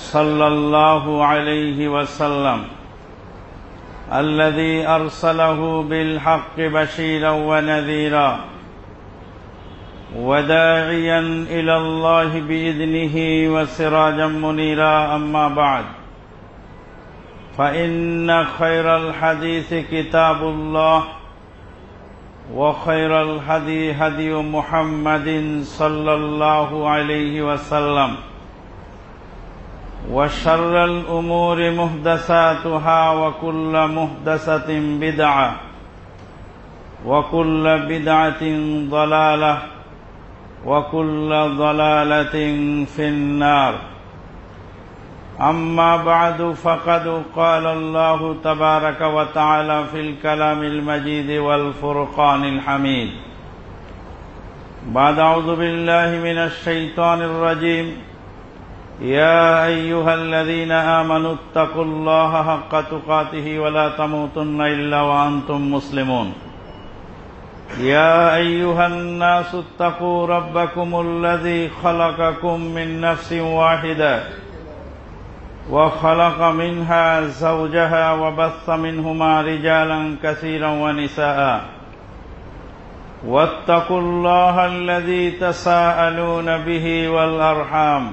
صلى الله عليه وسلم الذي ارسله بالحق بشيرا ونذيرا وداعيا الى الله باذنه وسراجا منيرا اما بعد فان خير الحديث كتاب الله وخير الهدي هدي محمد صلى الله عليه وسلم وشر الأمور محدثاتها وكل محدثه بدعة وكل بدعة ضلالة وكل ضلالة في النار. أما بعد فقد قال الله تبارك وتعالى في الكلام المجيد والفرقان الحميد. بعد أعوذ بالله من الشيطان الرجيم. يا ايها الذين امنوا اتقوا الله حق تقاته ولا تموتن الا وانتم مسلمون. يا ايها الناس اتقوا ربكم الذي خلقكم من نفس واحده وخلق منها زوجها وبث منهما رجالا كثيرا ونساء. واتقوا الله الذي تساءلون به والارحام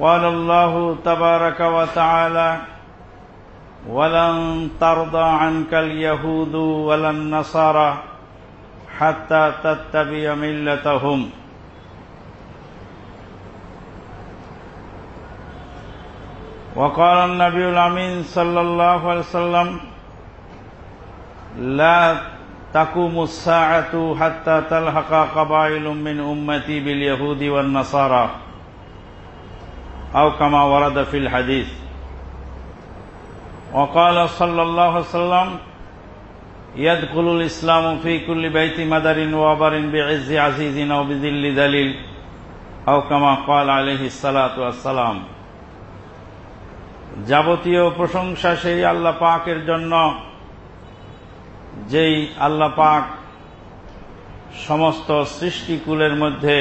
قال الله تبارك وتعالى ولن ترضى عنك اليهود ولا النصارى حتى تتبع ملتهم. وقال النبي الأمين صلى الله عليه وسلم لا تقوم الساعة حتى تلحق قبائل من أمتي باليهود والنصارى. أو كما ورد في الحديث وقال صلى الله عليه وسلم يدخل الإسلام في كل بيت مدر وبر بعز عزيز أو بذل دليل أو كما قال عليه الصلاة والسلام যাবতীয় প্রশংসা সেই আল্লাহ পাকের জন্য যেই আল্লাহ পাক সমস্ত সৃষ্টিকুলের মধ্যে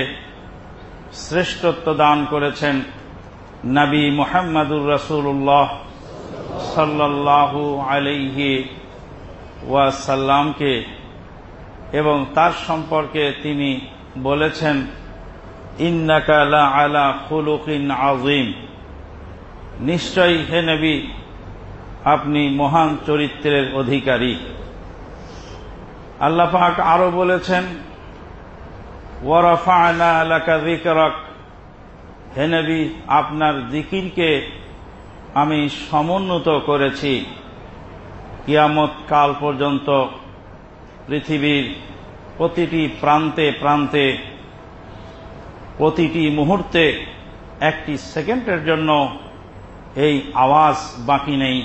শ্রেষ্ঠত্ব দান করেছেন নবী মোহাম্মদুর রসুল্লাহ সাল্লাহু আলাইহি ওয়াসাল্লামকে এবং তার সম্পর্কে তিনি বলেছেন ইন্নাকালা আলা খুলুকিন আজিম নিশ্চয়ই হে নবী, আপনি মহান চরিত্রের অধিকারী। আল্লাহ পাক আরও বলেছেন ওয়ারাফানা আলাকা যিকরাক। হে নবী, আপনার জিকিরকে আমি সমুন্নত করেছি। কিয়ামত কাল পর্যন্ত পৃথিবীর প্রতিটি প্রান্তে প্রান্তে, প্রতিটি মুহূর্তে একটি সেকেন্ডের জন্য এই আওয়াজ বাকি নেই।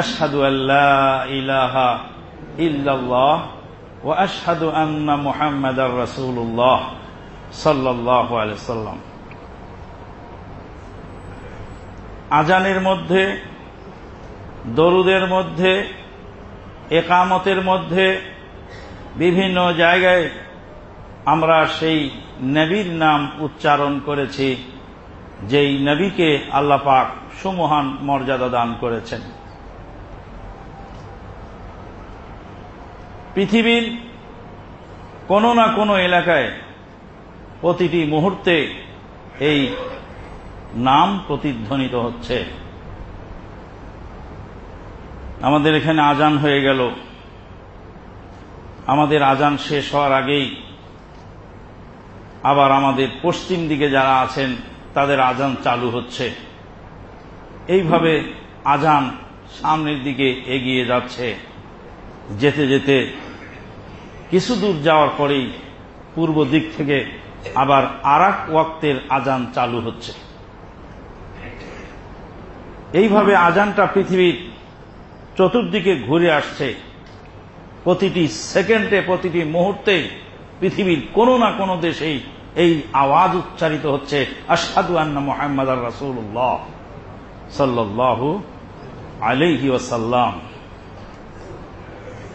আশহাদু আল্লাহ ইলাহা ইল্লাল্লাহ ও আশহাদু আন্না মুহাম্মাদার রাসূলুল্লাহ সাল্লাল্লাহু আলাইহি আজানের মধ্যে, দরুদের মধ্যে, একামতের মধ্যে বিভিন্ন জায়গায় আমরা সেই নবীর নাম উচ্চারণ করেছি, যেই নবীকে আল্লাহ পাক সুমহান মর্যাদা দান করেছেন। পৃথিবীর কোনো না কোনো এলাকায় প্রতিটি মুহূর্তে এই নাম প্রতিধ্বনিত হচ্ছে। আমাদের এখানে আজান হয়ে গেল। আমাদের আজান শেষ হওয়ার আগেই আবার আমাদের পশ্চিম দিকে যারা আছেন, তাদের আজান চালু হচ্ছে। এইভাবে আজান সামনের দিকে এগিয়ে যাচ্ছে। যেতে যেতে কিছু দূর যাওয়ার পরেই পূর্ব দিক থেকে আবার আরাক ওয়াক্তের আজান চালু হচ্ছে। এইভাবে আজানটা পৃথিবীর চতুর্দিকে ঘুরে আসছে। প্রতিটি সেকেন্ডে, প্রতিটি মুহূর্তে পৃথিবীর কোনো না কোনো দেশেই এই আওয়াজ উচ্চারিত হচ্ছে। আসাদু আন্না মোহাম্মদ রাসুল্লাহ সাল্লাহু আলিহি ওসাল্লাম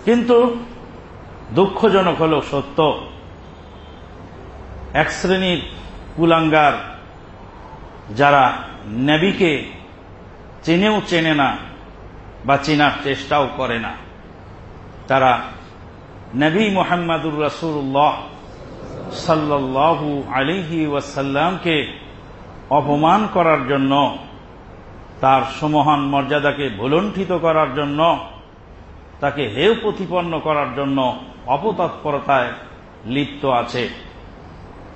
কিন্তু দুঃখজনক হল সত্য, এক শ্রেণির কুলাঙ্গার যারা নেবিকে চেনেও চেনে না বা চেনার চেষ্টাও করে না। তারা নবী মোহাম্মদুর রসুল্লাহ সাল্লাহু আলিহি ওয়াসাল্লামকে অপমান করার জন্য, তার সমহান মর্যাদাকে ভুলণ্ঠিত করার জন্য, তাকে হেয় প্রতিপন্ন করার জন্য অপতৎপরতায় লিপ্ত আছে।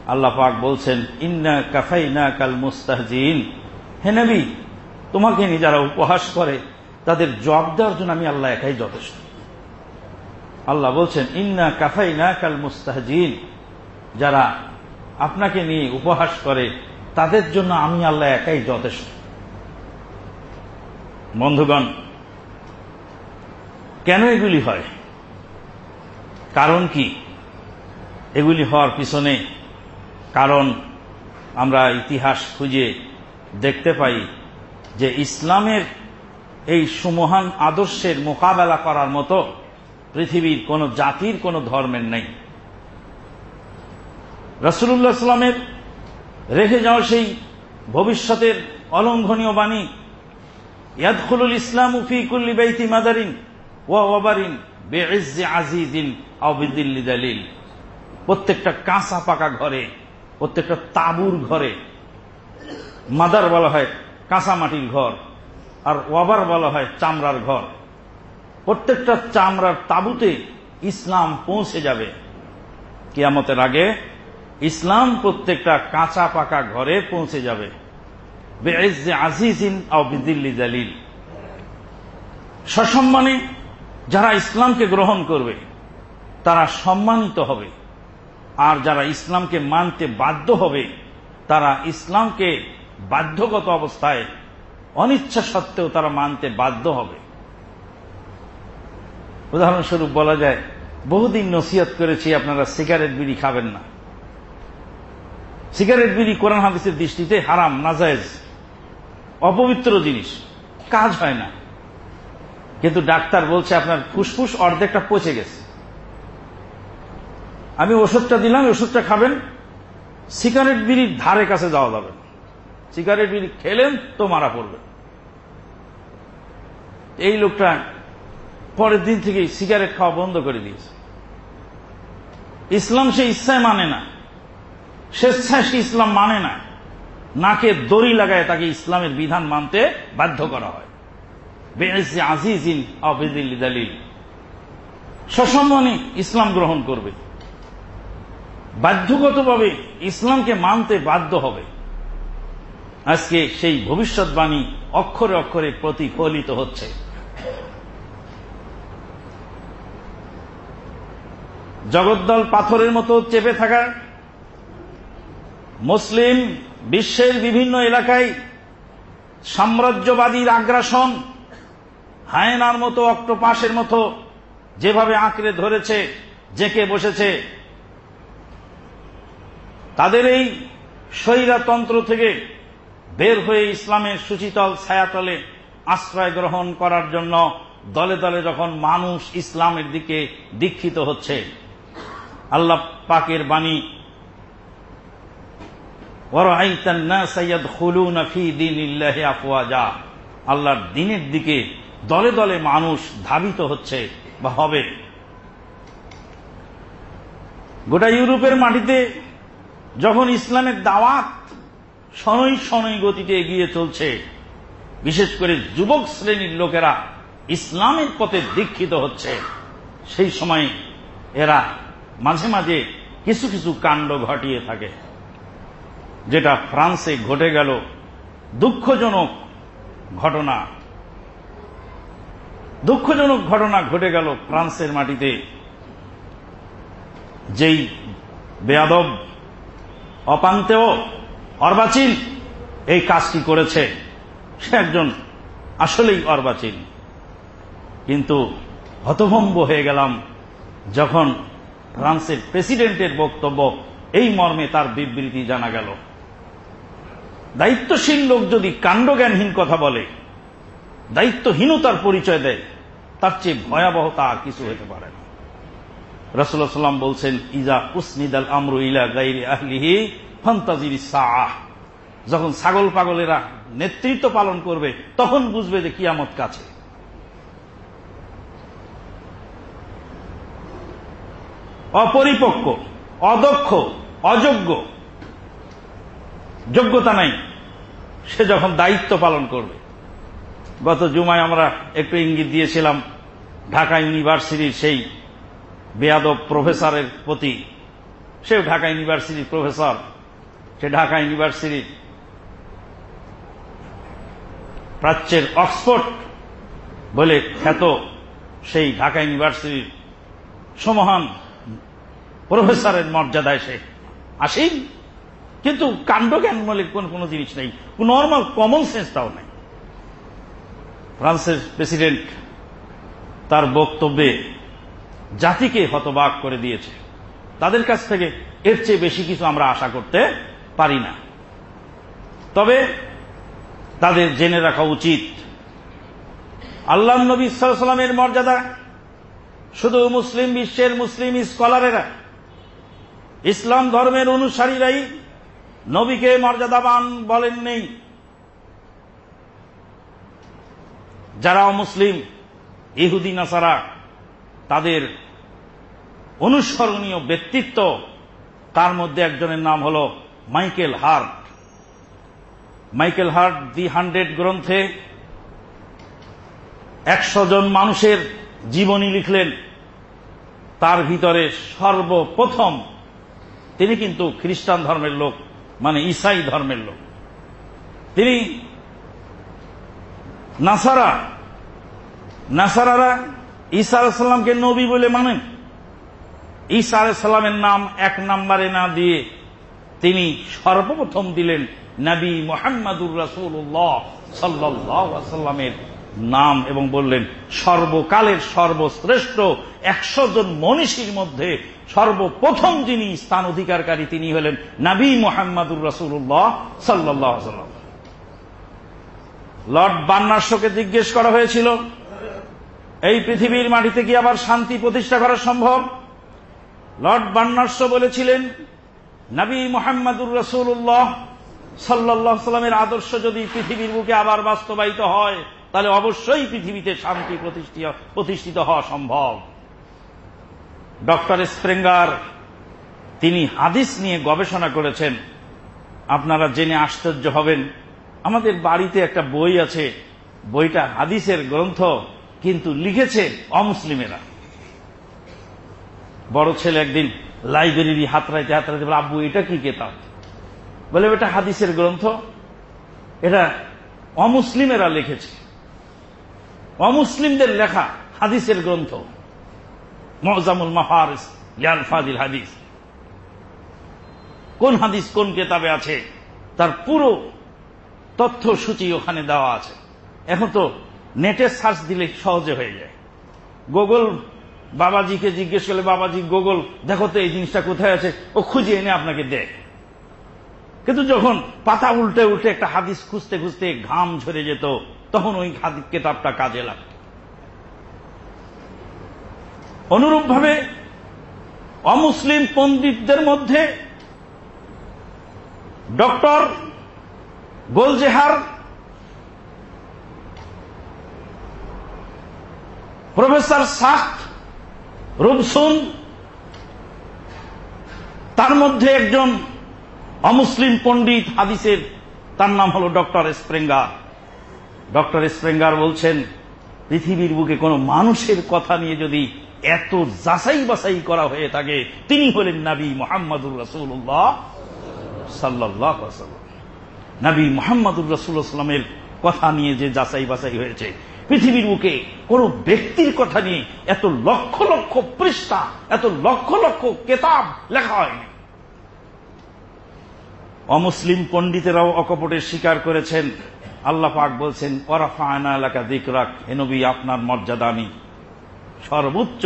আল্লাহ পাক বলছেন, ইন্না কাফাইনা কাল মুস্তাহজিন। হে নবী তোমাকে নিয়ে যারা উপহাস করে, তাদের জবাব দেওয়ার জন্য আমি আল্লাহ একাই যথেষ্ট। আল্লাহ বলছেন, ইন্না কাফাই না কাল মুস্তাহজিন। যারা আপনাকে নিয়ে উপহাস করে, তাদের জন্য আমি আল্লাহ একাই যথেষ্ট। বন্ধুগণ, কেন এগুলি হয়? কারণ কি? এগুলি হওয়ার পিছনে কারণ আমরা ইতিহাস খুঁজে দেখতে পাই। যে ইসলামের এই সুমহান আদর্শের মোকাবেলা করার মতো পৃথিবীর কোন জাতির কোন ধর্মের নেই। রসুল্লাহ ইসলামের রেখে যাওয়া সেই ভবিষ্যতের অলঙ্ঘনীয় বাণী, ইয়াদখুলুল ইসলাম উফি কুল্লি বাইতি মাদারিন ওয়া ওয়াবারিন বেইজ্জে আজিদিন আবিদিল্লি দালিল। প্রত্যেকটা কাঁচা পাকা ঘরে, প্রত্যেকটা তাবুর ঘরে মাদার বলা হয় কাঁচা মাটির ঘর, আর ওয়াবার বলা হয় চামড়ার ঘর। প্রত্যেকটা চামড়ার তাবুতে ইসলাম পৌঁছে যাবে। কিয়ামতের আগে ইসলাম প্রত্যেকটা কাঁচা পাকা ঘরে পৌঁছে যাবে। আজিজিন সসম্মানে যারা ইসলামকে গ্রহণ করবে, তারা সম্মানিত হবে। আর যারা ইসলামকে মানতে বাধ্য হবে, তারা ইসলামকে বাধ্যগত অবস্থায়, অনিচ্ছা সত্ত্বেও তারা মানতে বাধ্য হবে। উদাহরণস্বরূপ বলা যায়, বহুদিন নসিহত করেছি, আপনারা সিগারেট বিড়ি খাবেন না। সিগারেট বিড়ি কোরআন হাদিসের দৃষ্টিতে হারাম, নাজায়েজ, অপবিত্র জিনিস, কাজ হয় না। কিন্তু ডাক্তার বলছে, আপনার ফুসফুস অর্ধেকটা পচে গেছে। আমি ওষুধটা দিলাম, ওষুধটা খাবেন, সিগারেট বিড়ির ধারে কাছে যাওয়া যাবে সিগারেট বিড়ি খেলেন, তো মারা পড়বে। এই লোকটা পরের দিন থেকেই সিগারেট খাওয়া বন্ধ করে দিয়েছে। ইসলাম সে ইচ্ছায় মানে না। স্বেচ্ছায় সে ইসলাম মানে না। নাকে দড়ি লাগায় তাকে ইসলামের বিধান মানতে বাধ্য করা হয়। আজিজিন আবিদিল সসম্মানে ইসলাম গ্রহণ করবে। বাধ্যগতভাবে ইসলামকে মানতে বাধ্য হবে। আজকে সেই ভবিষ্যৎবাণী অক্ষরে অক্ষরে প্রতিফলিত হচ্ছে। জগদ্দল পাথরের মতো চেপে থাকা, মুসলিম বিশ্বের বিভিন্ন এলাকায় সাম্রাজ্যবাদীর আগ্রাসন, হায়নার মতো অক্টোপাসের মতো যেভাবে আঁকড়ে ধরেছে, জেকে বসেছে, তাদের এই স্বৈরাতন্ত্র থেকে বের হয়ে ইসলামের সুচিতল ছায়াতলে আশ্রয় গ্রহণ করার জন্য দলে দলে যখন মানুষ ইসলামের দিকে দীক্ষিত হচ্ছে, আল্লাহ পাকের বাণী আল্লাহর দিনের দিকে দলে দলে মানুষ ধাবিত হচ্ছে বা হবে। গোটা ইউরোপের মাটিতে যখন ইসলামের দাওয়াত শনৈ শনৈ গতিতে এগিয়ে চলছে। বিশেষ করে যুবক শ্রেণির লোকেরা ইসলামের পথে দীক্ষিত হচ্ছে। সেই সময় এরা মাঝে মাঝে কিছু কিছু কাণ্ড ঘটিয়ে থাকে। যেটা ফ্রান্সে ঘটে গেল দুঃখজনক ঘটনা। দুঃখজনক ঘটনা ঘটে গেল ফ্রান্সের মাটিতে। যেই বেয়াদব অপান্তেও অর্বাচীন। এই কাজটি করেছে? সে একজন আসলেই অর্বাচীন। কিন্তু হতভম্ব হয়ে গেলাম যখন ফ্রান্সের প্রেসিডেন্টের বক্তব্য এই মর্মে তার বিবৃতি জানা গেল। দায়িত্বশীল লোক যদি কাণ্ডজ্ঞানহীন কথা বলে, দায়িত্বহীনতার পরিচয় দেয়, তার চেয়ে ভয়াবহতা আর কিছু হতে পারে না। রসুল্লাহ সাল্লাম বলছেন, ইজা উসনিদাল আমরু ইলা গাইরি আহলিহি ফন্তাজির সাহ যখন ছাগল পাগলেরা নেতৃত্ব পালন করবে, তখন বুঝবে যে কিয়ামত কাছে। অপরিপক্ক, অদক্ষ, অযোগ্য, যোগ্যতা নাই, সে যখন দায়িত্ব পালন করবে। গত জুমায় আমরা একটু ইঙ্গিত দিয়েছিলাম, ঢাকা ইউনিভার্সিটির সেই বেয়াদব প্রফেসরের প্রতি। সেও ঢাকা ইউনিভার্সিটির প্রফেসর। সে ঢাকা ইউনিভার্সিটির প্রাচ্যের অক্সফোর্ড বলে খ্যাত সেই ঢাকা ইউনিভার্সিটির সমহান প্রফেসরের মর্যাদায় সে আসেই কিন্তু কাণ্ডজ্ঞান বলে কোন কোন জিনিস নেই নর্মাল কমন সেন্স সেন্সটাও নেই। ফ্রান্সের প্রেসিডেন্ট তার বক্তব্যে জাতিকে হতবাক করে দিয়েছে। তাদের কাছ থেকে এর চেয়ে বেশি কিছু আমরা আশা করতে পারি না। তবে তাদের জেনে রাখা উচিত, আল্লাহ নবী সাল্লামের মর্যাদা শুধু মুসলিম বিশ্বের মুসলিম স্কলারেরা, ইসলাম ধর্মের অনুসারীরাই নবীকে মর্যাদাবান বলেন নেই। যারা মুসলিম ইহুদি, নাসারা, তাদের অনুসরণীয় ব্যক্তিত্ব, তার মধ্যে একজনের নাম হল Michael Hart. Michael Hart the hundred গ্রন্থে একশো জন মানুষের জীবনী লিখলেন। তার ভিতরে সর্বপ্রথম তিনি কিন্তু খ্রিস্টান ধর্মের লোক মানে ইসাই ধর্মের লোক। তিনি নাসারা, নাসারারা ঈসা আলাইসাল্লামকে নবী বলে মানেন। ঈসা আলাইসাল্লামের নাম এক নম্বরে না দিয়ে তিনি সর্বপ্রথম দিলেন নবী মোহাম্মদুর রাসুল্লাহ সাল্লামের নাম এবং বললেন, সর্বকালের সর্বশ্রেষ্ঠ একশো জন মনীষীর মধ্যে সর্বপ্রথম যিনি স্থান অধিকারকারী তিনি হলেন নবী মোহাম্মদুর রাসুল্লাহ সাল্লাহ লর্ড বান্নার্সকে জিজ্ঞেস করা হয়েছিল, এই পৃথিবীর মাটিতে কি আবার শান্তি প্রতিষ্ঠা করা সম্ভব? লর্ড বান্নার্স বলেছিলেন নবী মোহাম্মদুর রসুল্লাহ সাল্লাহ সাল্লামের আদর্শ যদি পৃথিবীর বুকে আবার বাস্তবায়িত হয়, তাহলে অবশ্যই পৃথিবীতে শান্তি প্রতিষ্ঠিত হওয়া সম্ভব। ডক্টর স্প্রেঙ্গার, তিনি হাদিস নিয়ে গবেষণা করেছেন। আপনারা জেনে আশ্চর্য হবেন, আমাদের বাড়িতে একটা বই আছে, বইটা হাদিসের গ্রন্থ, কিন্তু লিখেছে অমুসলিমেরা। বড় ছেলে একদিন লাইব্রেরি হাতরাইতে হাতরাইতে বলে, আব্বু, এটা কি কেতাব? বলে, এটা হাদিসের গ্রন্থ। এটা অমুসলিমেরা লিখেছে। অমুসলিমদের লেখা হাদিসের গ্রন্থ। মজামুল মাহারিস লিয়াল ফাদিল হাদিস। কোন হাদিস কোন কেতাবে আছে? তার পুরো তথ্য সূচি ওখানে দেওয়া আছে। এখন তো নেটে সার্চ দিলে সহজে হয়ে যায়। গুগল বাবাজিকে জিজ্ঞেস করলে, বাবাজি, গুগল, দেখো তো এই জিনিসটা কোথায় আছে? ও খুঁজে এনে আপনাকে দেয়। কিন্তু যখন পাতা উল্টে উল্টে একটা হাদিস খুঁজতে খুঁজতে ঘাম ঝরে যেত, তখন ওই হাদিস কেতাবটা কাজে লাগত। অনুরূপভাবে অমুসলিম পণ্ডিতদের মধ্যে ডক্টর গোলজেহার, প্রফেসর সাক রুবসুন তার মধ্যে একজন অমুসলিম পণ্ডিত হাদিসের, তার নাম হলো ডক্টর স্প্রেঙ্গার। ডক্টর স্প্রেঙ্গার বলছেন, পৃথিবীর বুকে কোনো মানুষের কথা নিয়ে যদি এত যাচাই বাছাই করা হয়ে থাকে, তিনি হলেন নাবী মোহাম্মদুর রসুল্লাহ সাল্লাহ নবী মোহাম্মদুর রসুল্লাহামের কথা নিয়ে যে যাচাই বাছাই হয়েছে পৃথিবীর বুকে কোন ব্যক্তির কথা নিয়ে এত লক্ষ লক্ষ পৃষ্ঠা, এত লক্ষ লক্ষ কেতাব লেখা হয়নি। অমুসলিম পণ্ডিতেরাও অকপটে স্বীকার করেছেন, আল্লাহ পাক বলছেন ওরাফা আনা এলাকা দিক রাখ হেনবি আপনার মর্যাদা আমি সর্বোচ্চ,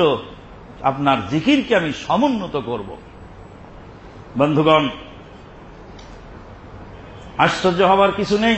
আপনার জিকিরকে আমি সমুন্নত করব। বন্ধুগণ, আশ্চর্য হবার কিছু নেই।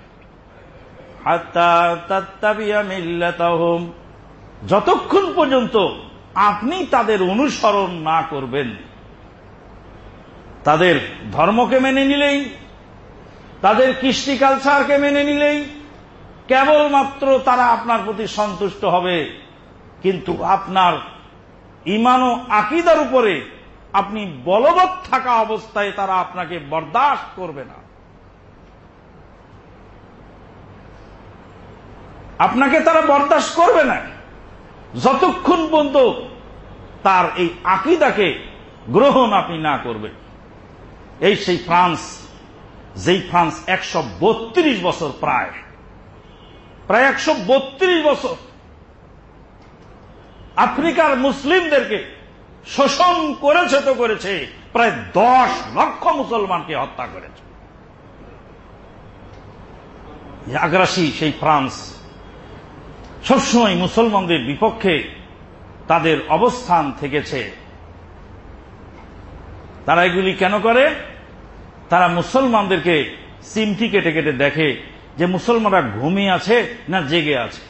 যতক্ষণ পর্যন্ত আপনি তাদের অনুসরণ না করবেন, তাদের ধর্মকে মেনে নিলেই, তাদের কৃষ্টি কালচারকে মেনে নিলেই কেবলমাত্র তারা আপনার প্রতি সন্তুষ্ট হবে। কিন্তু আপনার ইমান ও আকিদার উপরে আপনি বলবৎ থাকা অবস্থায় তারা আপনাকে বরদাস্ত করবে না। আপনাকে তারা বরদাস্ত করবে না। যতক্ষণ পর্যন্ত তার এই আকিদাকে গ্রহণ আপনি না করবেন। এই সেই ফ্রান্স, যেই ফ্রান্স একশো বত্রিশ বছর প্রায় প্রায় একশো বত্রিশ বছর আফ্রিকার মুসলিমদেরকে শোষণ করেছে তো করেছে, প্রায় দশ লক্ষ মুসলমানকে হত্যা করেছে। আগ্রাসী সেই ফ্রান্স সবসময় মুসলমানদের বিপক্ষে তাদের অবস্থান থেকেছে। তারা এগুলি কেন করে? তারা মুসলমানদেরকে সিমটি কেটে কেটে দেখে যে মুসলমানরা ঘুমিয়ে আছে না জেগে আছে।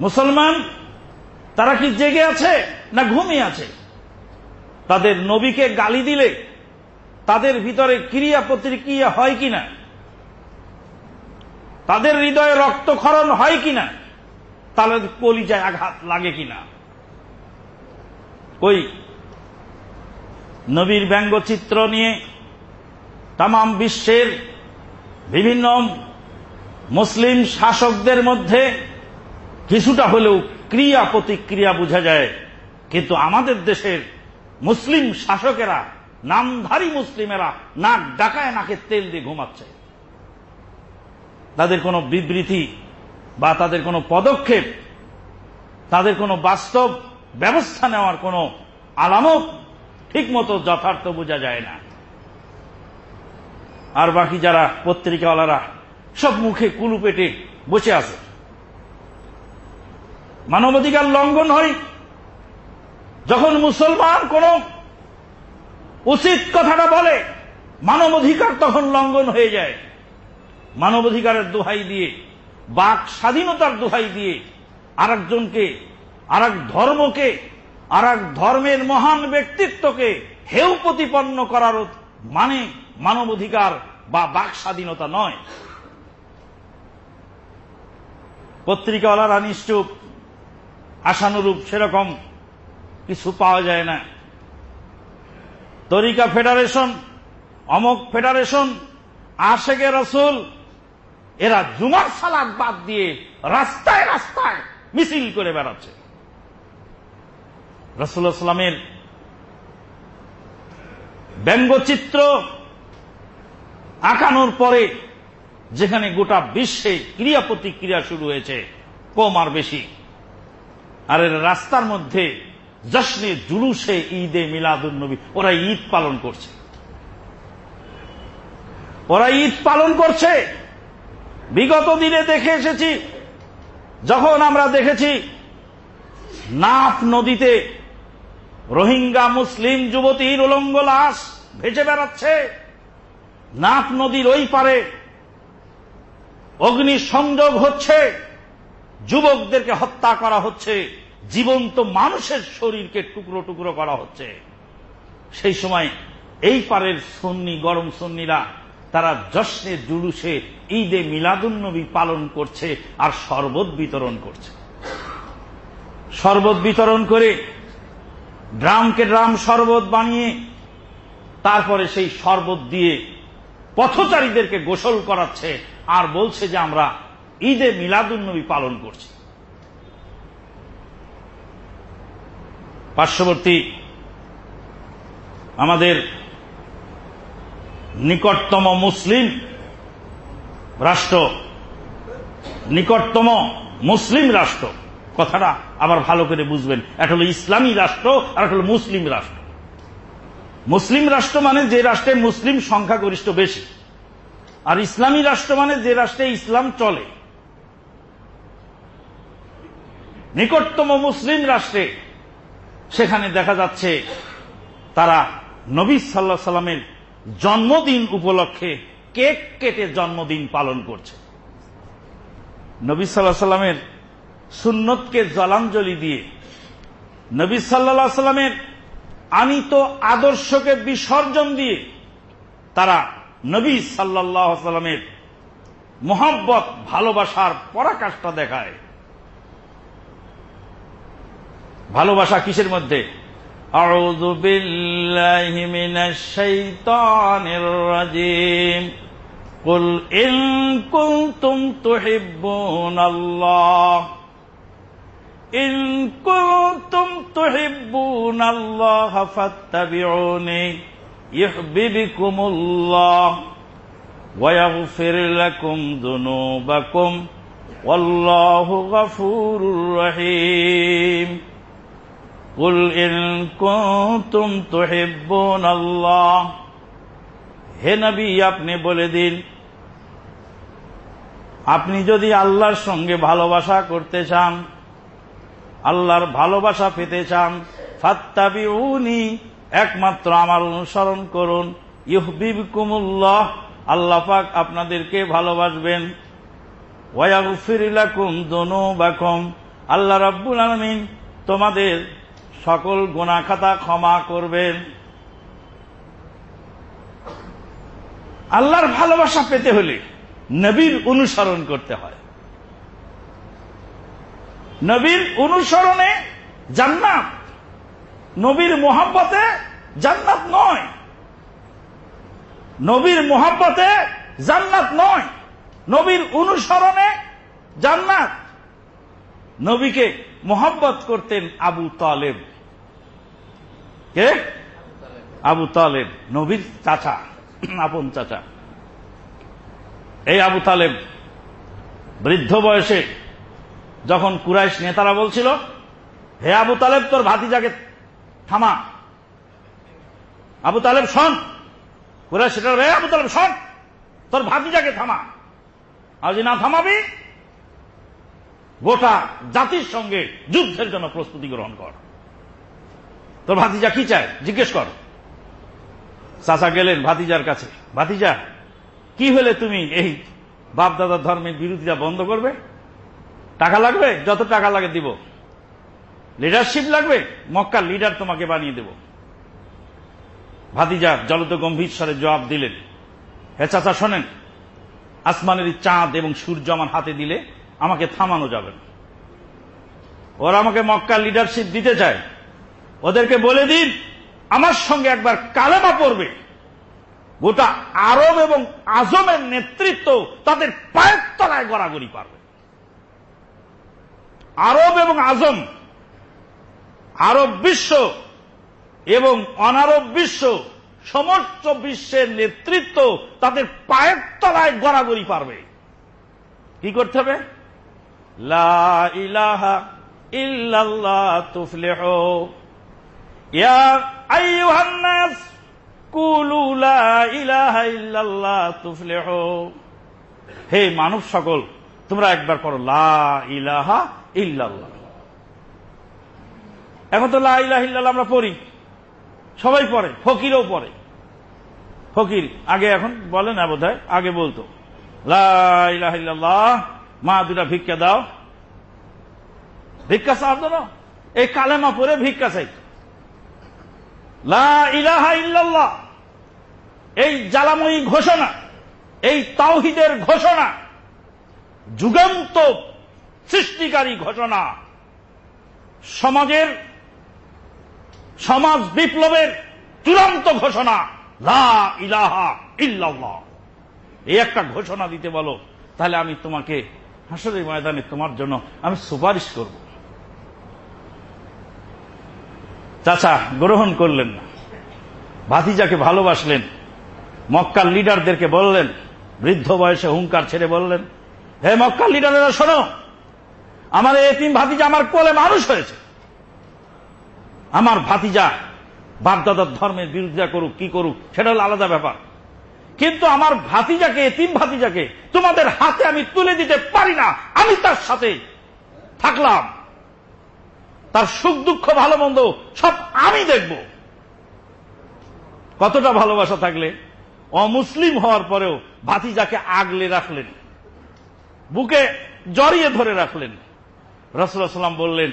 মুসলমান, তারা কি জেগে আছে না ঘুমিয়ে আছে? তাদের নবীকে গালি দিলে তাদের ভিতরে ক্রিয়া প্রতিক্রিয়া হয় কিনা? তাদের হৃদয়ে রক্তক্ষরণ হয় কিনা? তাহলে কলিজায় আঘাত লাগে কিনা? ওই নবীর ব্যঙ্গচিত্র নিয়ে তাম বিশ্বের বিভিন্ন মুসলিম শাসকদের মধ্যে কিছুটা হলেও ক্রিয়া প্রতিক্রিয়া বোঝা যায়। কিন্তু আমাদের দেশের মুসলিম শাসকেরা, নামধারী মুসলিমেরা, নাক ডাকায় নাকে তেল দিয়ে ঘুমাচ্ছে। তাদের কোনো বিবৃতি বা তাদের কোনো পদক্ষেপ, তাদের কোনো বাস্তব ব্যবস্থা নেওয়ার কোনো আলামত ঠিকমতো যথার্থ বোঝা যায় না। আর বাকি যারা পত্রিকাওয়ালারা সব মুখে কুলু পেটে বসে আছে। মানবাধিকার লঙ্ঘন হয়। যখন মুসলমান কোন উচিত কথাটা বলে, মানবাধিকার তখন লঙ্ঘন হয়ে যায়। মানবাধিকারের দোহাই দিয়ে, বাক স্বাধীনতার দোহাই দিয়ে আরেকজনকে আর ধর্মকে আর ধর্মের মহান ব্যক্তিত্বকে হেউ প্রতিপন্ন করার মানে মানবাধিকার বা বাক স্বাধীনতা নয়। পত্রিকাওয়ালারা নিশ্চুপ, আশানুরূপ সেরকম কিছু পাওয়া যায় না। তরিকা ফেডারেশন, অমক ফেডারেশন আশেকে রসুল এরা জুমার সালাদ বাদ দিয়ে রাস্তায় রাস্তায় মিছিল করে বেড়াচ্ছে। রসুলামের ব্যঙ্গচিত্র আঁকানোর পরে যেখানে গোটা বিশ্বে ক্রিয়া প্রতিক্রিয়া শুরু হয়েছে, কম আর বেশি। আর এর রাস্তার মধ্যে জশ্নে জুলুসে ঈদে মিলাদুল নবী, ওরা ঈদ পালন করছে। ওরা ঈদ পালন করছে। বিগত দিনে দেখে এসেছি, যখন আমরা দেখেছি নাফ নদীতে রোহিঙ্গা মুসলিম যুবতীর উলঙ্গ লাশ ভেসে বেড়াচ্ছে, নাফ নদীর ওই পারে অগ্নি সংযোগ হচ্ছে, যুবকদেরকে হত্যা করা হচ্ছে, জীবন্ত মানুষের শরীরকে টুকরো টুকরো করা হচ্ছে। সেই সময় এই পারের সন্নি, গরম সন্নিরা তারা জশ্নে জুলুসে ঈদে মিলাদুন্নবী পালন করছে আর শরবত বিতরণ করছে। শরবত বিতরণ করে ড্রামকে ড্রাম শরবত বানিয়ে তারপরে সেই শরবত দিয়ে পথচারীদেরকে গোসল করাচ্ছে আর বলছে যে আমরা ঈদে মিলাদুন্নবী পালন করছি। পার্শ্ববর্তী আমাদের নিকটতম মুসলিম রাষ্ট্র, নিকটতম মুসলিম রাষ্ট্র। কথাটা আবার ভালো করে বুঝবেন। একটা হলো ইসলামী রাষ্ট্র, আর একটা হলো মুসলিম রাষ্ট্র। মুসলিম রাষ্ট্র মানে যে রাষ্ট্রে মুসলিম সংখ্যাগরিষ্ঠ বেশি। আর ইসলামী রাষ্ট্র মানে যে রাষ্ট্রে ইসলাম চলে। নিকটতম মুসলিম রাষ্ট্রে, সেখানে দেখা যাচ্ছে তারা নবী সাল্লাহ সাল্লামের জন্মদিন উপলক্ষে কেক কেটে জন্মদিন পালন করছে। নবী সাল্লাহ সাল্লামের সুন্নতকে জলাঞ্জলি দিয়ে নবী সাল্লাহ সাল্লামের আনিত আদর্শকে বিসর্জন দিয়ে তারা নবী সাল্লাহ সাল্লামের মোহাব্বত, ভালোবাসার পরাকাষ্ঠা দেখায়। ভালোবাসা কিসের মধ্যে? أعوذ بالله من الشيطان الرجيم. قل إن كنتم تحبون الله. إن كنتم تحبون الله فاتبعوني يحببكم الله ويغفر لكم ذنوبكم. والله غفور رحيم. قل إن كنتم تحبون الله হে নবী আপনি বলে দিন আপনি যদি আল্লাহর সঙ্গে ভালোবাসা করতে চান আল্লাহর ভালোবাসা পেতে চান ফাত্তাবি উনি একমাত্র আমার অনুসরণ করুন ইহবিব কুমুল্লাহ আল্লাহ পাক আপনাদেরকে ভালোবাসবেন ওয়াগফিরিলাকুম দুনুবাকুম আল্লাহ রাব্বুল আলামিন তোমাদের সকল গুণাখাতা ক্ষমা করবেন। আল্লাহর ভালোবাসা পেতে হলে নবীর অনুসরণ করতে হয়। নবীর অনুসরণে জান্নাত, নবীর মোহাব্বতে জান্নাত নয়। নবীর মোহাব্বতে জান্নাত নয়। নবীর অনুসরণে জান্নাত। নবীকে মোহাব্বত করতেন আবু তালেব। কে? আবু তালেব, নবীর চাচা, আপন চাচা। এই আবু তালেব বৃদ্ধ বয়সে যখন কুরাইশ নেতারা বলছিল, হে আবু তালেব, তোর ভাতিজাকে থামা। আবু তালেব, শোন। কুরাইশ হে আবু তালেব, শোন। তোর ভাতিজাকে থামা। আজ না থামাবি গোটা জাতির সঙ্গে যুদ্ধের জন্য প্রস্তুতি গ্রহণ কর। তোর ভাতিজা কি চায়? জিজ্ঞেস কর। চাচা গেলেন ভাতিজার কাছে। ভাতিজা, কি হলে তুমি এই বাপ দাদার ধর্মের বিরোধিতা বন্ধ করবে? টাকা লাগবে? যত টাকা লাগে দিব। লিডারশিপ লাগবে? মক্কার লিডার তোমাকে বানিয়ে দেব। ভাতিজা জলত গম্ভীর স্বরে জবাব দিলেন, হে চাচা, শোনেন, আসমানের চাঁদ এবং সূর্য আমার হাতে দিলে আমাকে থামানো যাবে না। ওরা আমাকে মক্কার লিডারশিপ দিতে চায়। ওদেরকে বলে দিন, আমার সঙ্গে একবার কালেমা পড়বে। গোটা আরব এবং আজমের নেতৃত্ব তাদের পায়ের তলায় গড়াগড়ি পারবে। আরব এবং আজম, আরব বিশ্ব এবং অনারব বিশ্ব, সমস্ত বিশ্বের নেতৃত্ব তাদের পায়ের তলায় গড়াগড়ি পারবে। কি করতে হবে? লা ইলাহা ইল্লাল্লাহ লা ইলাহা ইল্লাল্লাহ তুফলিহু। হে মানব সকল, তোমরা একবার পড়ো, লা ইলাহা ইল্লাল্লাহ। এখন তো লা ইলাহা ইল্লাল্লাহ আমরা পড়ি। সবাই পড়ে, ফকিরও পড়ে। ফকির, আগে এখন বলে না বোধ আগে বলতো। লাহ মা দুটা ভিক্ষা দাও। ভিক্ষা চাও না? এই কালেমা পরে ভিক্ষা চাই। ইলাহা ইল্লাল্লাহ। এই জ্বালাময়ী ঘোষণা, এই তাওহিদের ঘোষণা, যুগান্ত সৃষ্টিকারী ঘোষণা। সমাজের, সমাজ বিপ্লবের চূড়ান্ত ঘোষণা, লা ইলাহা ইল্লাল্লাহ। এই একটা ঘোষণা দিতে বলো, তাহলে আমি তোমাকে হাসরের ময়দানে তোমার জন্য আমি সুপারিশ করব। চাচা, গ্রহণ করলেন না। ভাতিজাকে ভালোবাসলেন। মক্কার লিডারদেরকে বললেন, বৃদ্ধ বয়সে হুঙ্কার ছেড়ে বললেন, হে মক্কার লিডারেরা, শোনো আমার এতিম ভাতিজা আমার কোলে মানুষ হয়েছে। আমার ভাতিজা বাপদাদার ধর্মের বিরোধিতা করুক, কি করুক, সেটা হলো আলাদা ব্যাপার। কিন্তু আমার ভাতিজাকে, এতিম ভাতিজাকে তোমাদের হাতে আমি তুলে দিতে পারি না। আমি তার সাথে থাকলাম। তার সুখ, দুঃখ, ভালো, মন্দ সব আমি দেখব। কতটা ভালোবাসা থাকলে? অমুসলিম হওয়ার পরেও ভাতিজাকে আগলে রাখলেন। বুকে জড়িয়ে ধরে রাখলেন। রসুল্লাহ সাল্লাম বললেন,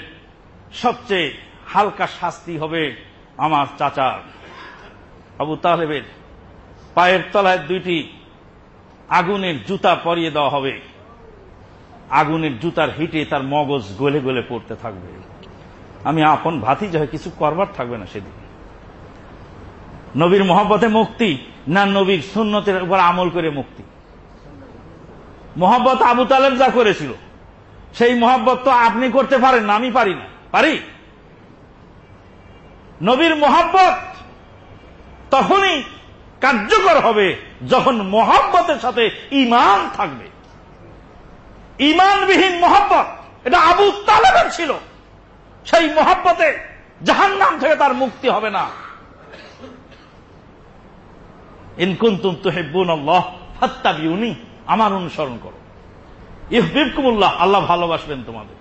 সবচেয়ে হালকা শাস্তি হবে আমার চাচার, আবু তালেবের। পায়ের তলায় দুইটি আগুনের জুতা পরিয়ে দেওয়া হবে। আগুনের জুতার হিটে তার মগজ গলে গলে পড়তে থাকবে। আমি আপন ভাতি যাবে কিছু করবার থাকবে না সেদিন। নবীর মহব্বতে মুক্তি না নবীর সুন্নতের উপর আমল করে মুক্তি? মহব্বত আবু তালেব যা করেছিল, সেই মহব্বত তো আপনি করতে পারেন না, আমি পারি না। পারি? নবীর মহাব্বত তখনই কার্যকর হবে যখন মহাব্বতের সাথে ইমান থাকবে। ইমানবিহীন মহাব্বত, এটা আবু তালেবের ছিল। সেই মহাব্বতে জাহান নাম থেকে তার মুক্তি হবে না। ইনকুন্তুম তুহিব্বুন আল্লাহ ফাত্তাবিউনি, আমার অনুসরণ করো। ইহবিবকুমুল্লাহ আল্লাহ ভালোবাসবেন তোমাদের।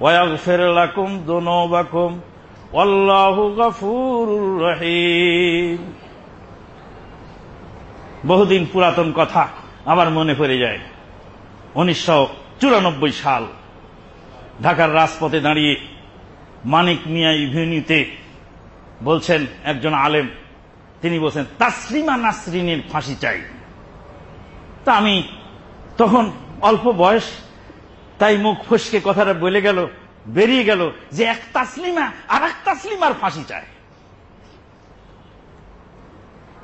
ওয়াগফির লাকুম দুনুবাকুম ওয়াল্লাহু গফুরুর রহিম। বহুদিন পুরাতন কথা আমার মনে পড়ে যায়। উনিশশো চুরানব্বই সাল ঢাকার রাজপথে দাঁড়িয়ে মানিক মিয়া ইভিনিউতে বলছেন একজন আলেম, তিনি বলছেন, তাসলিমা নাসরিনের ফাঁসি চাই। তা আমি তখন অল্প বয়স, তাই মুখ ফসকে কথাটা বলে গেল বেরিয়ে গেল যে এক তাসলিমা আর এক তাসলিমার ফাঁসি চায়।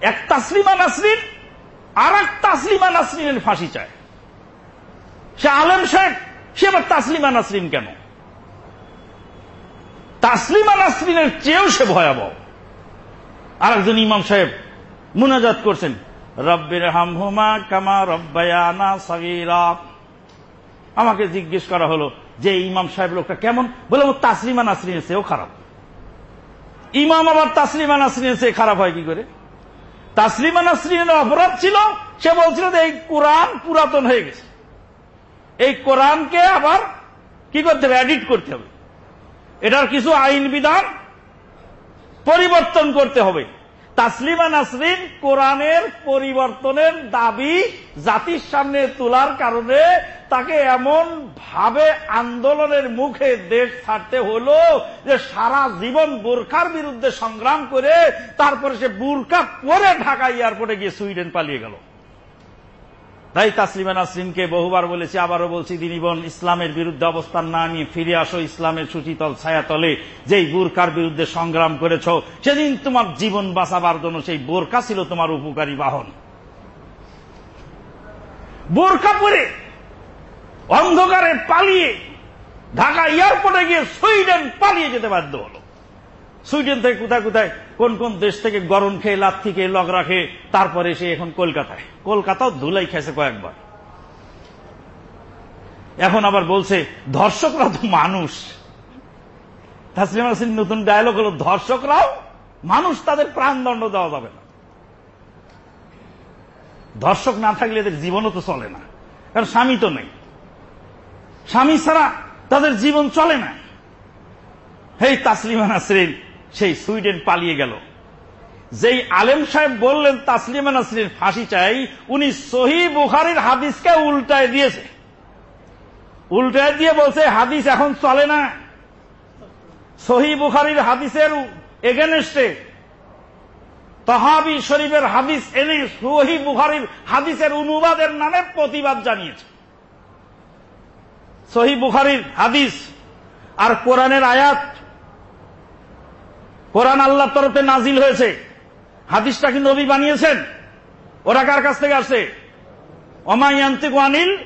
এক তাসলিমা নাসরিন আর এক তাসলিমা নাসরিনের ফাঁসি চায়। সে আলেম শেখ, সে আবার তাসলিমা নাসরিন কেন? তাসলিমা নাসরিনের চেয়েও সে ভয়াবহ। আর একজন ইমাম সাহেব মুনাজাত করছেন, রব্বির হামহুমা কামা রব্বায়ানা সগীরা। আমাকে জিজ্ঞেস করা হলো যে ইমাম সাহেব লোকটা কেমন? বলে, ও তাসলিমা নাসরিনের চেয়েও খারাপ। ইমাম আবার তাসলিমা নাসরিনের চেয়ে খারাপ হয় কি করে? তাসলিমা নাসরিনের অপরাধ ছিল, সে বলছিল যে, এই কোরআন পুরাতন হয়ে গেছে। এই কোরআনকে আবার কি করতে হবে? এডিট করতে হবে। এটার কিছু আইন বিধান পরিবর্তন করতে হবে। তাসলিমা নাসরিন কোরআনের পরিবর্তনের দাবি জাতির সামনে তোলার কারণে তাকে এমন ভাবে আন্দোলনের মুখে দেশ ছাড়তে হলো যে সারা জীবন বোরখার বিরুদ্ধে সংগ্রাম করে তারপরে সে বোরখা পরে ঢাকা এয়ারপোর্টে গিয়ে সুইডেন পালিয়ে গেল। তাই তাসলিমা নাসরিনকে বহুবার বলেছি, আবারও বলছি দিনীবন ইসলামের বিরুদ্ধে অবস্থান না নিয়ে ফিরে আসো ইসলামের সুচিতল ছায়াতলে। যেই বোরকার বিরুদ্ধে সংগ্রাম করেছ, সেদিন তোমার জীবন বাঁচাবার জন্য সেই বোরকা ছিল তোমার উপকারী বাহন। বোরকা পরে অন্ধকারে পালিয়ে ঢাকা এয়ারপোর্টে গিয়ে সুইডেন পালিয়ে যেতে বাধ্য হলো। সুইডেন থেকে কোথায় কোথায় কোন কোন দেশ থেকে গরম খেয়ে, লাথি খেয়ে, লগ রাখে, তারপরে সে এখন কলকাতায়। কলকাতাও ধুলাই খেয়েছে কয়েকবার। এখন আবার বলছে, ধর্ষকরা তো মানুষ। তাসলিম হাসিন নতুন ডায়লগ হলো, ধর্ষকরাও মানুষ, তাদের প্রাণদণ্ড দেওয়া যাবে না। ধর্ষক না থাকলে এদের জীবনও তো চলে না। কারণ স্বামী তো নেই। স্বামী ছাড়া তাদের জীবন চলে না। হেই তাসলিমা নাসরিন সেই সুইডেন পালিয়ে গেল। যেই আলেম সাহেব বললেন, তাসলিমা নাসরির ফাঁসি চাই, উনি সহি বুখারির হাদিসকে উল্টায় দিয়েছে। উল্টায় দিয়ে বলছে, হাদিস এখন চলে না। সহি বুখারির হাদিসের এগেনস্টে তহাবি শরীফের হাদিস এনে সহি বুখারির হাদিসের অনুবাদের নামে প্রতিবাদ জানিয়েছে। সহি বুখারির হাদিস আর কোরআনের আয়াত কোরআন আল্লাহ তরফে নাজিল হয়েছে। হাদিসটা কি নবী বানিয়েছেন। ওরা কার কাছ থেকে আসছে? অমায়ান্তিক আনিল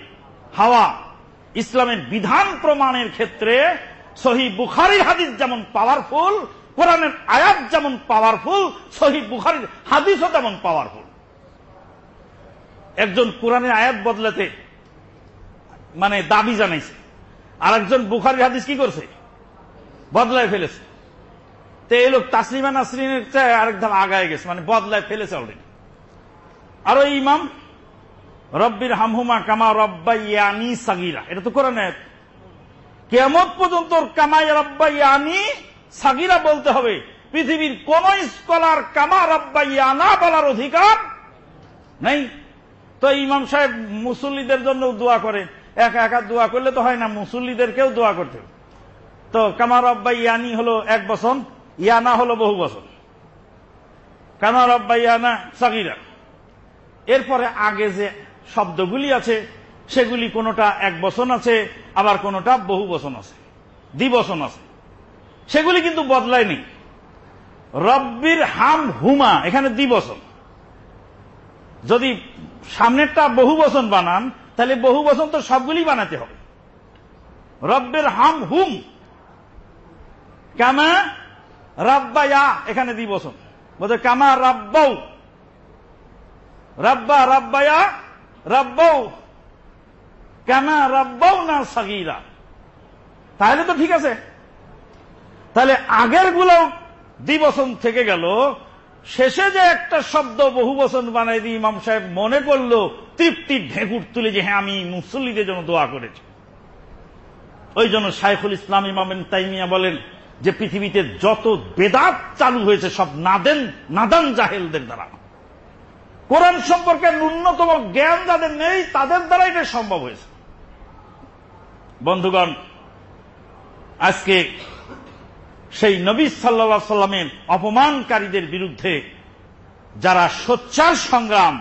হাওয়া। ইসলামের বিধান প্রমাণের ক্ষেত্রে সহি বুখারির হাদিস যেমন পাওয়ারফুল কোরআনের আয়াত যেমন পাওয়ারফুল সহি বুখারির হাদিসও তেমন পাওয়ারফুল একজন কোরআনের আয়াত বদলাতে মানে দাবি জানাইছে। আর একজন বুখারির হাদিস কি করছে? বদলায় ফেলেছে। তো এই লোক তাসলিমা নাসরিনের চেয়ে আরেক ধাপ আগায় গেছে মানে বদলায় ফেলেছে অলরেডি আর ওই ইমাম, রব্বির হামহুমা কামা রব্বা ইয়ানি সাগিরা। এটা তো করে নেয় কেমত পর্যন্ত কামাই রব্বা ইয়ানি সাগিরা বলতে হবে। পৃথিবীর কোন স্কলার কামা রব্বা ইয়ানা বলার অধিকার নেই। তো ইমাম সাহেব মুসল্লিদের জন্য দোয়া করে একা একা দোয়া করলে তো হয় না, মুসল্লিদেরকেও দোয়া করতে তো কামা রব্বাইয়ানি হলো এক বছর ইয়ানা হলো বহু বছর। কামা রব্বাইয়ানা সাগিরা। এরপরে আগে যে শব্দগুলি আছে, সেগুলি কোনোটা এক বসন আছে, আবার কোনোটা বহু বসন আছে দ্বিবসন আছে। সেগুলি কিন্তু বদলায়নি। রব্বির হাম হুমা, এখানে দ্বিবসন যদি সামনেরটা বহু বসন বানান, তাহলে বহু বসন তো সবগুলি বানাতে হবে। রব্বের হাম হুম। কামা রাব্বায়া এখানে দ্বিবসন বলতে কামা রাব্বাউ। রাব্বা রাব্বায়া রাব্বাউ। কামা রাব্বাউ না সাগিরা। তাহলে তো ঠিক আছে। তাহলে আগেরগুলো দ্বিবসন থেকে গেল। শেষে যে একটা শব্দ বহু বচন বানাই দিয়ে ইমাম সাহেব মনে করল তৃপ্তির ঢেকুর তুলে যে হ্যাঁ আমি মুসল্লিদের জন্য দোয়া করেছি। ওই জন্য শাইখুল ইসলাম ইমাম তাইমিয়া বলেন যে পৃথিবীতে যত বেদাত চালু হয়েছে, সব নাদেন, নাদান জাহেলদের দ্বারা। কোরআন সম্পর্কে ন্যূনতম জ্ঞান যাদের নেই, তাদের দ্বারা এটা সম্ভব হয়েছে। বন্ধুগণ, আজকে সেই নবী সাল্লা সাল্লামের অপমানকারীদের বিরুদ্ধে যারা সোচ্চার সংগ্রাম,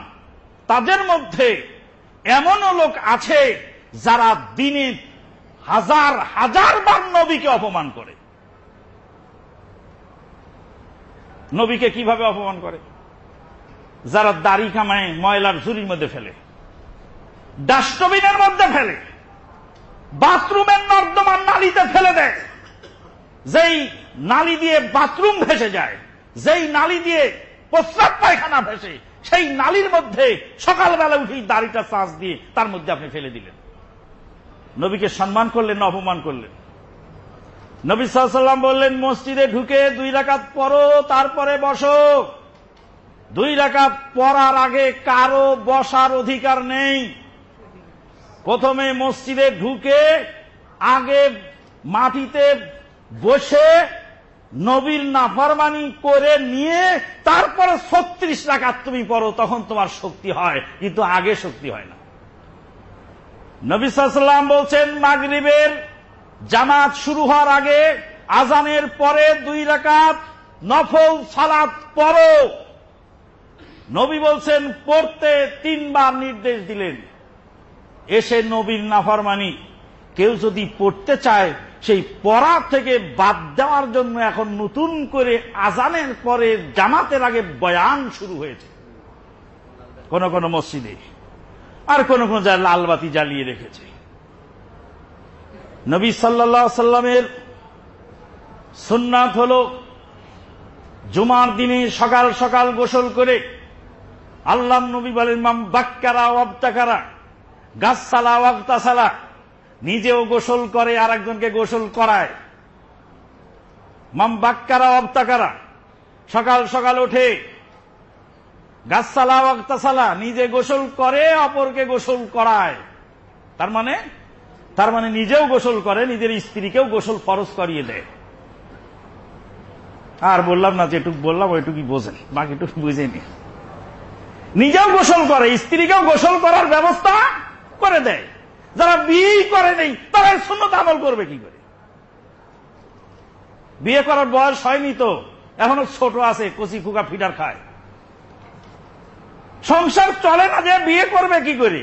তাদের মধ্যে এমনও লোক আছে যারা দিনে হাজার হাজার বার নবীকে অপমান করে। নবীকে কীভাবে অপমান করে? যারা দাড়ি কামায়, ময়লার ঝুড়ির মধ্যে ফেলে। ডাস্টবিনের মধ্যে ফেলে। বাথরুমের নর্দমার নালিতে ফেলে দেয়। যেই নালি দিয়ে বাথরুম ভেসে যায়, যেই নালি দিয়ে প্রস্রাব পায়খানা ভেসে, সেই নালির মধ্যে সকালবেলা উঠেই দাড়িটা চাষ দিয়ে তার মধ্যে আপনি ফেলে দিলেন। নবীকে সম্মান করলেন না অপমান করলেন? নবী সাল্লাম বললেন, মসজিদে ঢুকে দুই রাকাত পড়ো, তারপরে বসো। দুই রাকাত পড়ার আগে কারও বসার অধিকার নেই। প্রথমে মসজিদে ঢুকে আগে মাটিতে বসে নবীর নাফারমানি করে নিয়ে তারপরে ছত্রিশ রাকাত তুমি পড়ো, তখন তোমার শক্তি হয়, কিন্তু আগে শক্তি হয় না। নবী সাল্লাম বলছেন, মাগরিবের জামাত শুরু হওয়ার আগে আজানের পরে দুই রাকাত, নফল সালাত পড়ো নবী বলছেন, পড়তে তিনবার নির্দেশ দিলেন। এসে নবীর নাফরমানি, কেউ যদি পড়তে চায়, সেই পড়া থেকে বাদ দেওয়ার জন্য এখন নতুন করে আজানের পরে জামাতের আগে বয়ান শুরু হয়েছে। কোন কোন মসজিদে। আর কোন কোন জায়গায় লালবাতি জ্বালিয়ে রেখেছে। নবী সাল্লা সাল্লামের সুন্নাত হল জুমার দিনে সকাল সকাল গোসল করে আল্লাহ নবী বলেন, মাম বাক্কারা ওয়াবতাকারা গাছসালা ওয়াক্তাসালা নিজেও গোসল করে আর একজনকে গোসল করায়। মাম বাক্কারা অবতাকারা সকাল সকাল ওঠে। গাছসালা ওয়াক্তাসালা নিজে গোসল করে, অপরকে গোসল করায়। তার মানে তার মানে নিজেও গোসল করে, নিজের স্ত্রীকেও গোসল ফরজ করিয়ে দেয়। আর বললাম না যেটুকু বললাম, ওইটুকুই বোঝেন বাকিটুকু বুঝেনি নিজেও গোসল করে, স্ত্রীকেও গোসল করার ব্যবস্থা করে দেয়। যারা বিয়ে করে নেই তারা শূন্যত আমল করবে কি করে? বিয়ে করার বয়স হয়নি তো, এখনও ছোট আছে, কচি খুকা ফিডার খায়। সংসার চলে না যে বিয়ে করবে কি করে?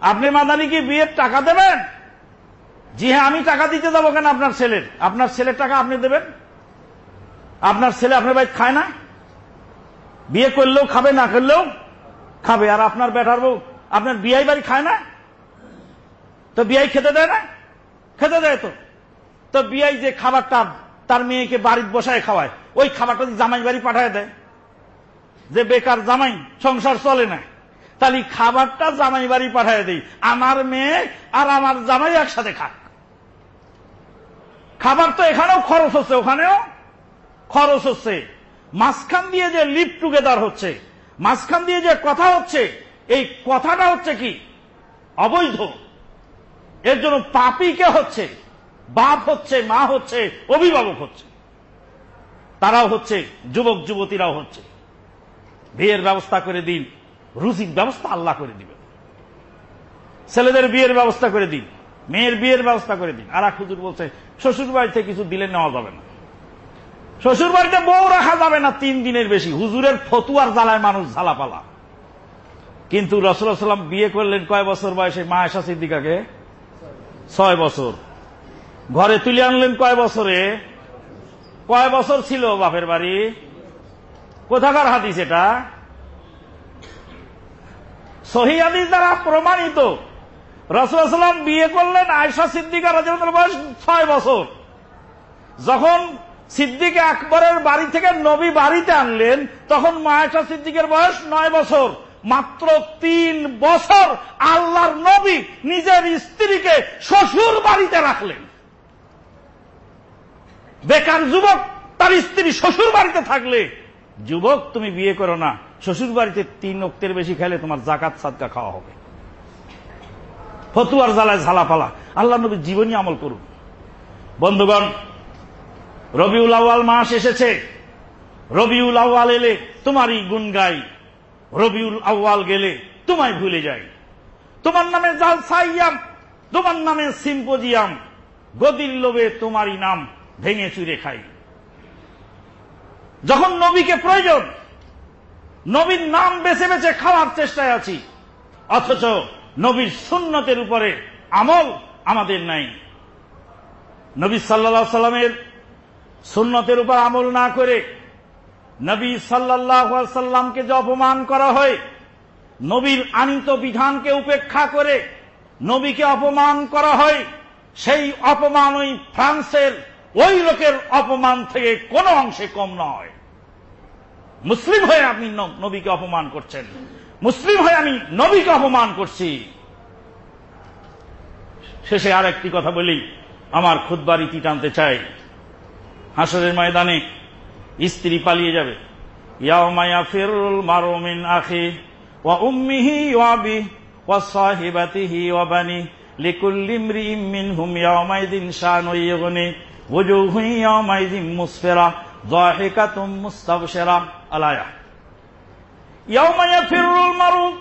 আপনি মাদানি কি বিয়ের টাকা দেবেন? জি হ্যাঁ আমি টাকা দিতে যাব কেন আপনার ছেলের? আপনার ছেলের টাকা আপনি দেবেন? আপনার ছেলে আপনার ভাই খায় না? বিয়ে করলেও খাবে, না করলেও খাবে। আর আপনার বেটার বউ, আপনার বিয়াই বাড়ি খায় না? তো বিয়াই খেতে দেয় না? খেতে দেয় তো। তো বিয়াই যে খাবারটা তার মেয়েকে বাড়িতে বসায় খাওয়ায়, ওই খাবারটা জামাই বাড়ি পাঠায় দেয়। যে বেকার জামাই, সংসার চলে না। তাহলে খাবারটা জামাই বাড়ি পাঠায় দেই। আমার মেয়ে আর আমার জামাই একসাথে খাক খাবার তো এখানেও খরচ হচ্ছে, ওখানেও খরচ হচ্ছে। মাঝখান দিয়ে যে লিপ টুগেদার হচ্ছে, মাঝখান দিয়ে যে কথা হচ্ছে, এই কথাটা হচ্ছে কি? অবৈধ। এর জন্য পাপি কে হচ্ছে? বাপ হচ্ছে, মা হচ্ছে, অভিভাবক হচ্ছে। তারাও হচ্ছে, যুবক, যুবতীরাও হচ্ছে। বিয়ের ব্যবস্থা করে দিন। রুজির ব্যবস্থা আল্লাহ করে দিবেন ছেলেদের বিয়ের ব্যবস্থা করে দিন, মেয়ের বিয়ের ব্যবস্থা করে দিন। আর হুজুর বলছে শ্বশুর বাড়িতে কিছু দিলে নেওয়া যাবে না। শ্বশুর বাড়িতে বউ রাখা যাবে না তিন দিনের বেশি। হুজুরের ফতুয়ার জ্বালায় মানুষ ঝালাপালা। কিন্তু রসুলাম বিয়ে করলেন কয় বছর বয়সে? মা এসা সিদ্দিকাকে? ছয় বছর। ঘরে তুলে আনলেন কয় বছরে? কয় বছর ছিল বাপের বাড়ি? কোথাকার হাদিস এটা? সহি হাদিস দ্বারা প্রমাণিত। রসুলাম বিয়ে করলেন আয়সা সিদ্দিকা রাজেন্দ্র বয়স ছয় বছর। যখন সিদ্দিক আকবরের বাড়ি থেকে নবী বাড়িতে আনলেন, তখন মায়েশা সিদ্দিকের বয়স নয় বছর। মাত্র তিন বছর আল্লাহর নবী নিজের স্ত্রীকে শ্বশুর বাড়িতে রাখলেন। বেকার যুবক, তার স্ত্রী শ্বশুর বাড়িতে থাকলে, যুবক, তুমি বিয়ে করো না। শ্বশুর বাড়িতে তিন অক্তের বেশি খেলে তোমার জাকাত, সাদকা খাওয়া হবে। ফতুয়ার জ্বালায় ঝালাপালা। আল্লাহ নবী জীবনী আমল করুন। বন্ধুগণ, রবিউল আওয়াল মাস এসেছে। রবিউল আওয়াল এলে তোমারই গুণ গাই। রবিউল আওয়াল গেলে তোমায় ভুলে যাই। তোমার নামে জাল সাইয়াম তোমার নামে সিম্পোজিয়াম। গদির লোভে তোমারই নাম ভেঙে চুরে খাই। যখন নবীকে প্রয়োজন নবীর নাম বেছে বেছে খাওয়ার চেষ্টায় আছি। অথচ নবীর সুন্নতের উপরে আমল আমাদের নাই। নবী সাল্লা সাল্লামের সুন্নতের উপর আমল না করে নবী সাল্লাহ সাল্লামকে যে অপমান করা হয়, নবীর আনিত বিধানকে উপেক্ষা করে নবীকে অপমান করা হয়, সেই অপমান ওই ফ্রান্সের ওই লোকের অপমান থেকে কোনো অংশে কম নয়। মুসলিম হয়ে আপনি নবীকে অপমান করছেন। মুসলিম হয়ে আমি নবীকে অপমান করছি। শেষে আর একটি কথা বলি, আমার খুদ্ বাড়িটি টানতে চাই। হাসরের ময়দানে স্ত্রী পালিয়ে যাবে। ইয়ামায়া ফেরুল মারোমিন ওয়া উম্মিহি ওয়াবি ওয়া সাহিবাতিহি ওয়াবানি লিকুল্লিম রিম মিনহুম ইয়ামাইদিন শান ওয়াইগনি ওয়াজুহু ইয়ামাইদিন মুসফিরা যাহিকাতুম মুস্তাবশিরা। الآية يوم يفر المرء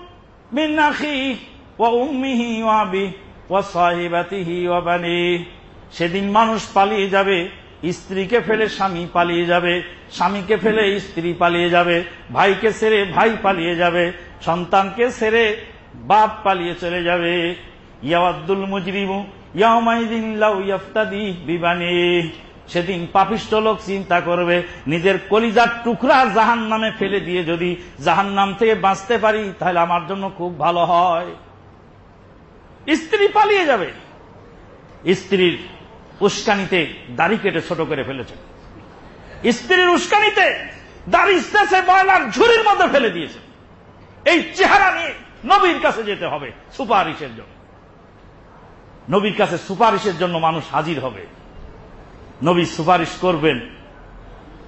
من أخيه وأمه وأبيه وصاحبته وبنيه সেদিন মানুষ পালিয়ে যাবে স্ত্রীকে ফেলে স্বামী পালিয়ে যাবে স্বামীকে ফেলে স্ত্রী পালিয়ে যাবে ভাইকে ছেড়ে ভাই পালিয়ে যাবে সন্তানকে ছেড়ে বাপ পালিয়ে চলে যাবে ইয়াওয়াদ্দুল মুজরিমু ইয়াউমাইদিন লাউ ইয়াফতাদি বিবানি সেদিন পাপিষ্ট লোক চিন্তা করবে, নিজের কলিজার টুকরা জাহান নামে ফেলে দিয়ে যদি জাহান নাম থেকে বাঁচতে পারি, তাহলে আমার জন্য খুব ভালো হয়। স্ত্রী পালিয়ে যাবে। স্ত্রীর উস্কানিতে দাড়ি কেটে ছোট করে ফেলেছে। স্ত্রীর উস্কানিতে দাড়ি স্টেছে বয়লার ঝুড়ির মধ্যে ফেলে দিয়েছে। এই চেহারা নিয়ে নবীর কাছে যেতে হবে, সুপারিশের জন্য। নবীর কাছে সুপারিশের জন্য মানুষ হাজির হবে। নবী সুপারিশ করবেন।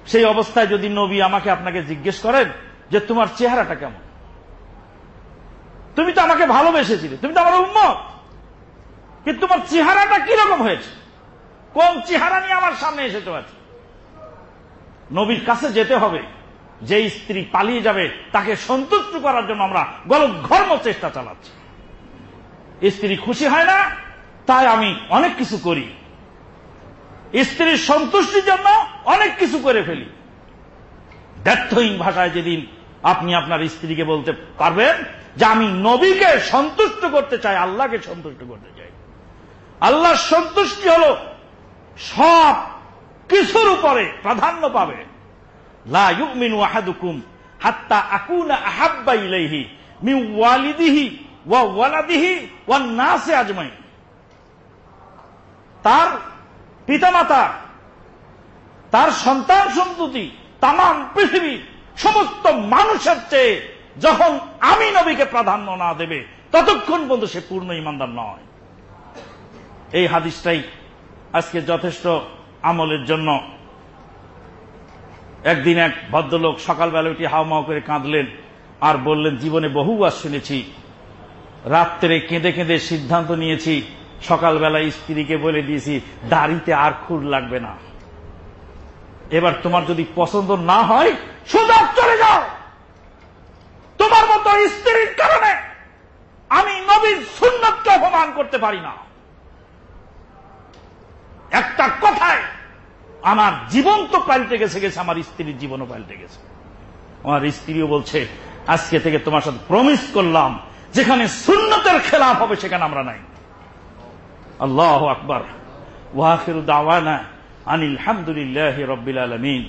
সেই অবস্থায় যদি নবী আমাকে আপনাকে জিজ্ঞেস করেন যে তোমার চেহারাটা কেমন? তুমি তো আমাকে ভালোবেসেছিলে, তুমি তো আমার উন্মত কিন্তু তোমার চেহারাটা কীরকম হয়েছে? কোন চেহারা নিয়ে আমার সামনে এসে আছে নবীর কাছে যেতে হবে। যে স্ত্রী পালিয়ে যাবে, তাকে সন্তুষ্ট করার জন্য আমরা গলত ঘর্ম চেষ্টা চালাচ্ছি। স্ত্রী খুশি হয় না, তাই আমি অনেক কিছু করি। স্ত্রীর সন্তুষ্টির জন্য অনেক কিছু করে ফেলি। ব্যর্থহীন ভাষায় যেদিন আপনি আপনার স্ত্রীকে বলতে পারবেন যে আমি নবীকে সন্তুষ্ট করতে চাই, আল্লাহকে সন্তুষ্ট করতে চাই। আল্লাহর সন্তুষ্টি হল সব কিছুর উপরে প্রাধান্য পাবে। হাত্তা মিন ওয়ালিদিহি ওয়া ওয়ালাদিহি ওয়ান তার পিতামাতা, তার সন্তান সন্ততি তাম পৃথিবী, সমস্ত মানুষের চেয়ে যখন আমি নবীকে প্রাধান্য না দেবে, ততক্ষণ পর্যন্ত সে পূর্ণ ইমানদার নয়। এই হাদিসটাই আজকে যথেষ্ট আমলের জন্য। একদিন এক ভদ্রলোক সকালবেলা উঠে হাওমাও করে কাঁদলেন আর বললেন, জীবনে বহুবার শুনেছি, রাত্রে কেঁদে কেঁদে সিদ্ধান্ত নিয়েছি সকালবেলা স্ত্রীকে বলে দিয়েছি, দাড়িতে আর খুর লাগবে না। এবার তোমার যদি পছন্দ না হয়, সোজা চলে যাও। তোমার মতো স্ত্রীর কারণে আমি নবীর সুন্নতকে অপমান করতে পারি না। একটা কথায়, আমার জীবন তো পাল্টে গেছে গেছে, আমার স্ত্রীর জীবনও পাল্টে গেছে। আমার স্ত্রীও বলছে, আজকে থেকে তোমার সাথে প্রমিস করলাম, যেখানে সুন্নতের খেলাফ হবে, সেখানে আমরা নাই। আল্লাহ আকবর ওয়াহির দাওয়ানা আনিল হামদুলিল্লাহ রব্বিল আলমিন